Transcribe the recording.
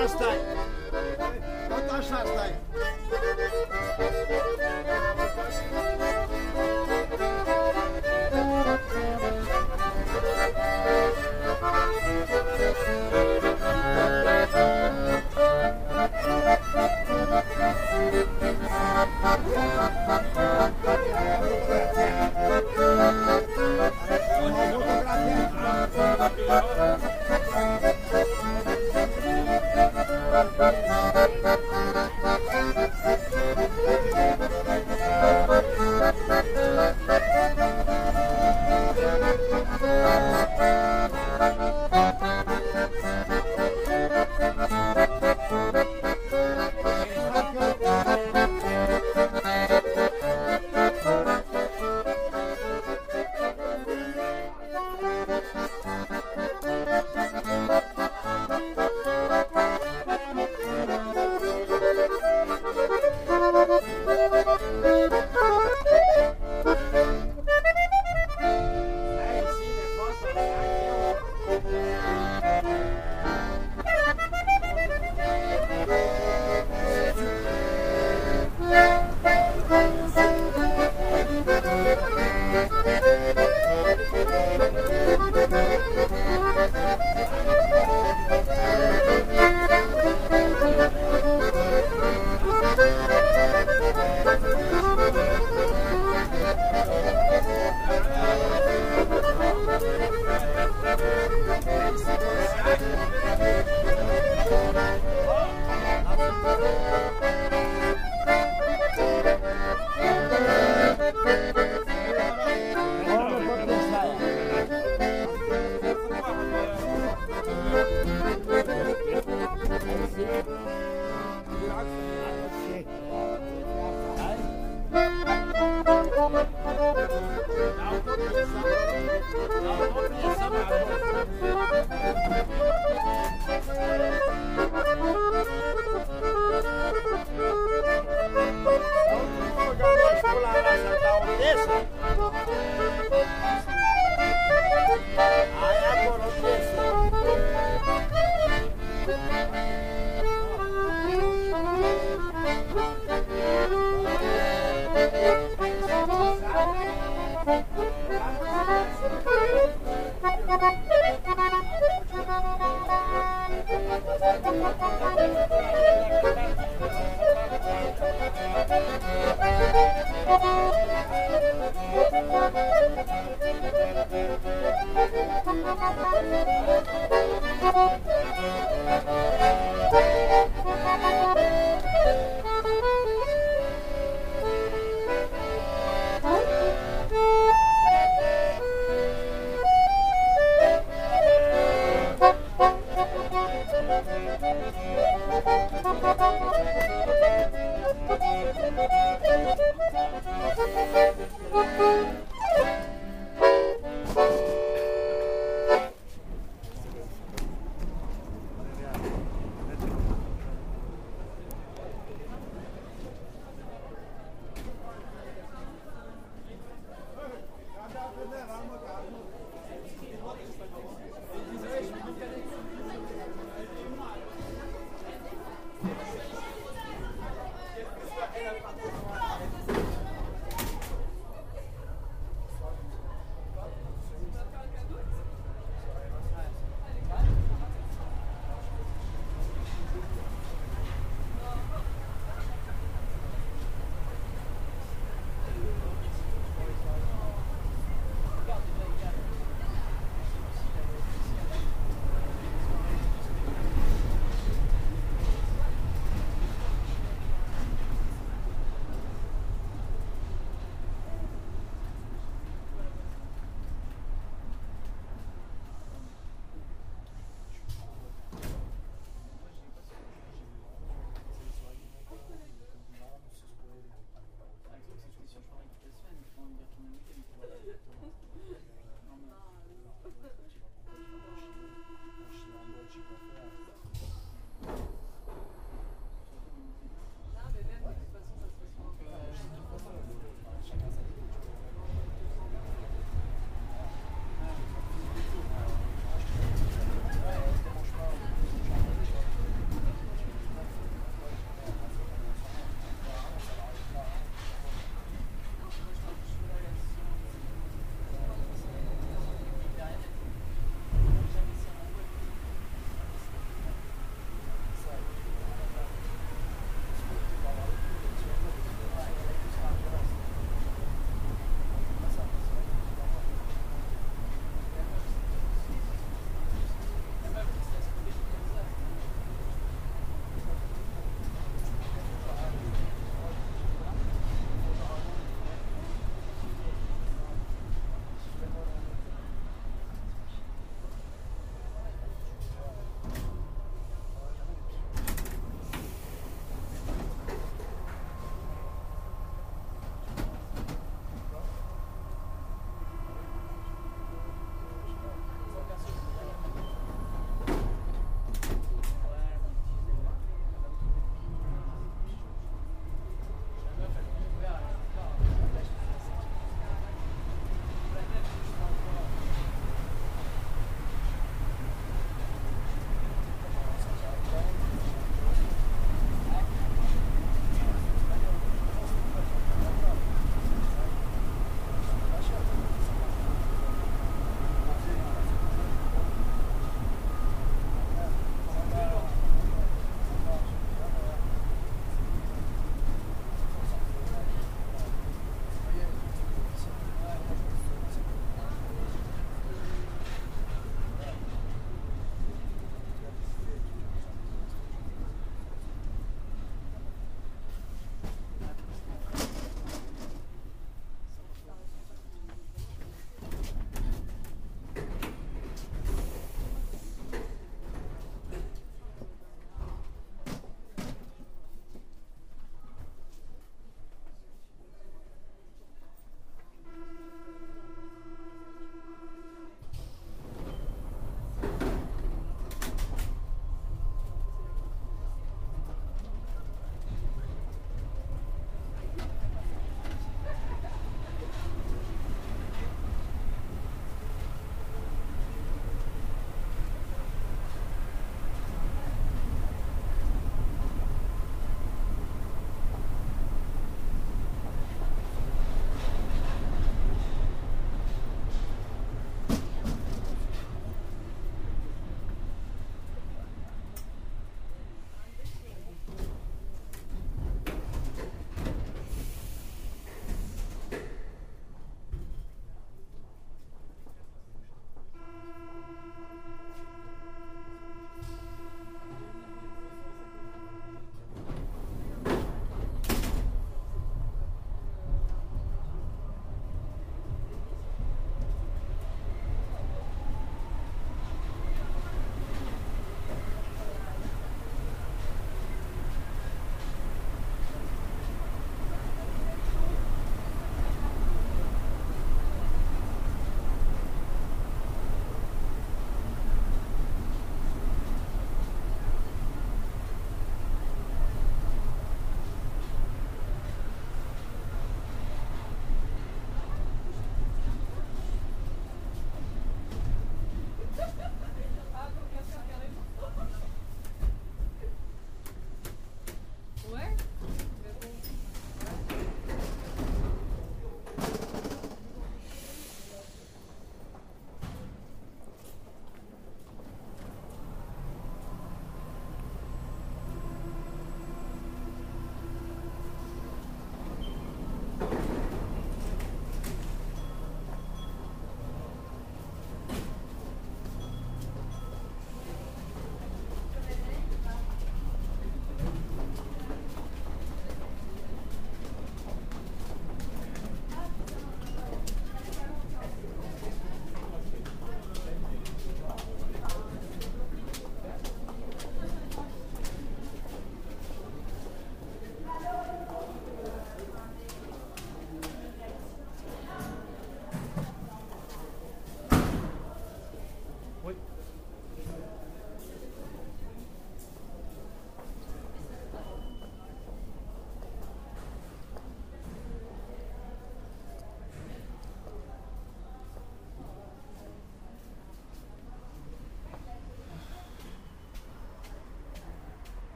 hastayım. Vatandaş hastayım. Thank you.